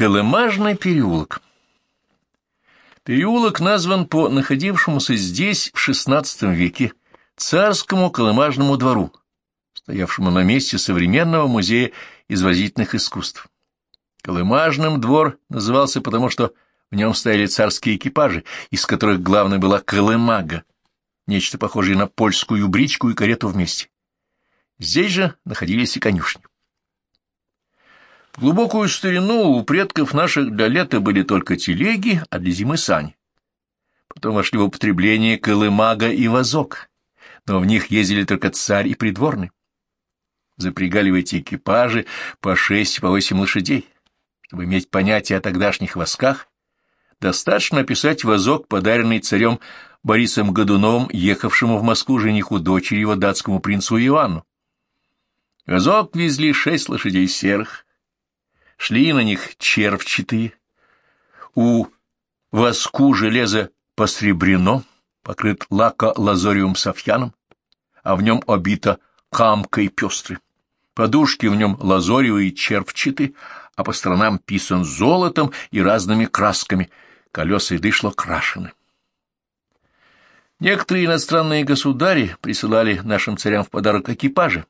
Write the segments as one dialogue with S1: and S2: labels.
S1: Колымажный переулок Переулок назван по находившемуся здесь в XVI веке царскому колымажному двору, стоявшему на месте современного музея извозительных искусств. Колымажным двор назывался потому, что в нем стояли царские экипажи, из которых главной была колымага, нечто похожее на польскую бричку и карету вместе. Здесь же находились и конюшни. В глубокую старину у предков наших для лета были только телеги, а для зимы сани. Потом вошли в употребление колымага и вазок, но в них ездили только царь и придворный. Запрягали в эти экипажи по шесть, по восемь лошадей. Чтобы иметь понятие о тогдашних восках, достаточно описать вазок, подаренный царем Борисом Годуновым, ехавшему в Москву жениху дочери его датскому принцу Иоанну. Вазок везли шесть лошадей серых, шли на них червчатые. У воску железо посребрено, покрыт лако-лазориум софьяном, а в нем обито камкой пестры. Подушки в нем лазоревые червчаты, а по сторонам писан золотом и разными красками, колеса и дышло крашены. Некоторые иностранные государи присылали нашим царям в подарок экипажи.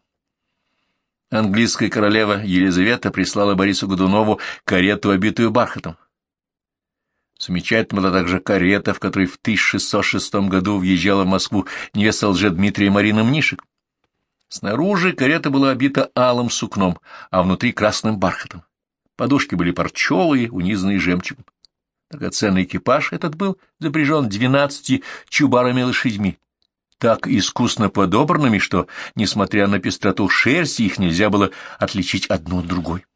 S1: Английская королева Елизавета прислала Борису Годунову карету, обитую бархатом. Замечательна была также карета, в которой в 1606 году въезжала в Москву невеста Лжедмитрия Марина Мнишек. Снаружи карета была обита алым сукном, а внутри красным бархатом. Подушки были парчевые, унизанные жемчугом. Драгоценный экипаж этот был запряжен двенадцати чубарами лошадьми, так искусно подобранными, что, несмотря на пестроту шерсти, их нельзя было отличить одну от другой.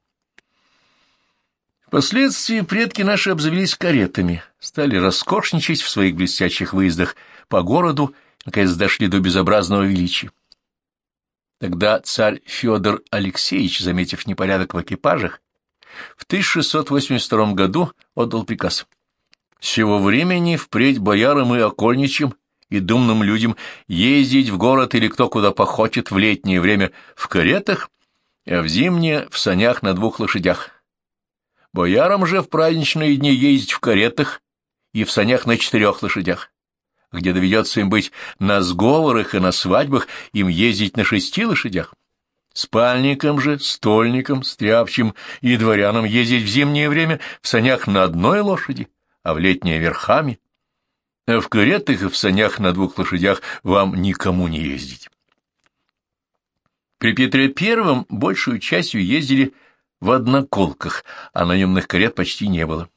S1: Впоследствии предки наши обзавелись каретами, стали роскошничать в своих блестящих выездах по городу, наконец дошли до безобразного величия. Тогда царь Федор Алексеевич, заметив непорядок в экипажах, в 1682 году отдал приказ. Сего времени впредь боярам и окольничьим и думным людям ездить в город или кто куда похочет в летнее время в каретах, а в зимнее в санях на двух лошадях. Боярам же в праздничные дни ездить в каретах и в санях на четырех лошадях где доведется им быть на сговорах и на свадьбах, им ездить на шести лошадях. Спальникам же, стольникам, стряпчим и дворянам ездить в зимнее время в санях на одной лошади, а в летнее верхами. А в каретах и в санях на двух лошадях вам никому не ездить. При Петре Первом большую частью ездили в одноколках, а наемных карет почти не было.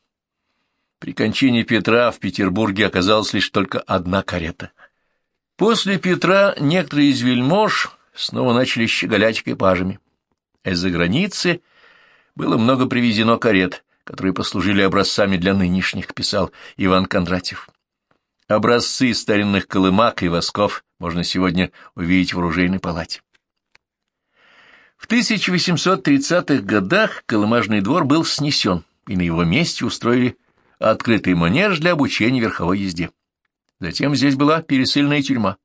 S1: При кончине Петра в Петербурге оказалась лишь только одна карета. После Петра некоторые из вельмож снова начали щеголять экипажами. Из-за границы было много привезено карет, которые послужили образцами для нынешних, писал Иван Кондратьев. Образцы старинных колымак и восков можно сегодня увидеть в оружейной палате. В 1830-х годах колымажный двор был снесен, и на его месте устроили открытый манеж для обучения верховой езде. Затем здесь была пересыльная тюрьма.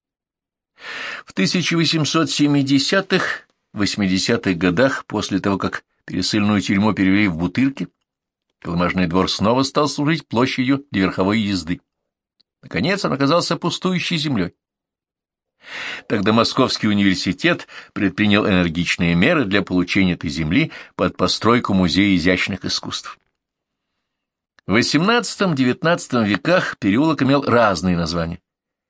S1: В 1870-80-х годах, после того, как пересыльную тюрьму перевели в Бутырки, Колымажный двор снова стал служить площадью для верховой езды. Наконец он оказался пустующей землей. Тогда Московский университет предпринял энергичные меры для получения этой земли под постройку Музея изящных искусств. В XVIII-XIX веках переулок имел разные названия.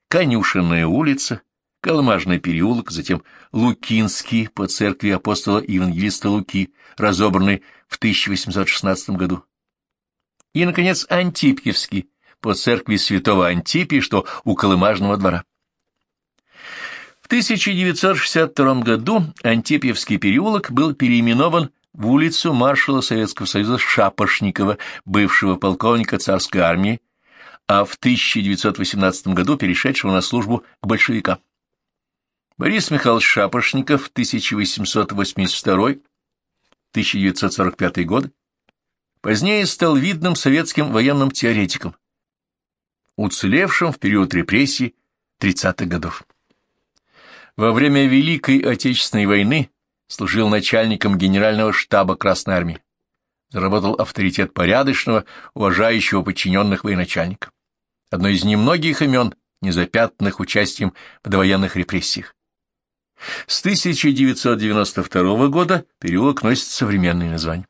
S1: Конюшенная улица, Калмажный переулок, затем Лукинский по церкви апостола Евангелиста Луки, разобранный в 1816 году. И, наконец, Антипьевский по церкви святого Антипия, что у Колымажного двора. В 1962 году Антипьевский переулок был переименован в улицу маршала Советского Союза Шапошникова, бывшего полковника царской армии, а в 1918 году перешедшего на службу к большевикам. Борис Михайлович Шапошников, 1882-1945 годы, позднее стал видным советским военным теоретиком, уцелевшим в период репрессий 30-х годов. Во время Великой Отечественной войны служил начальником генерального штаба Красной Армии. заработал авторитет порядочного, уважающего подчиненных военачальника. Одно из немногих имен, незапятнанных участием в довоенных репрессиях. С 1992 года переулок носит современное название.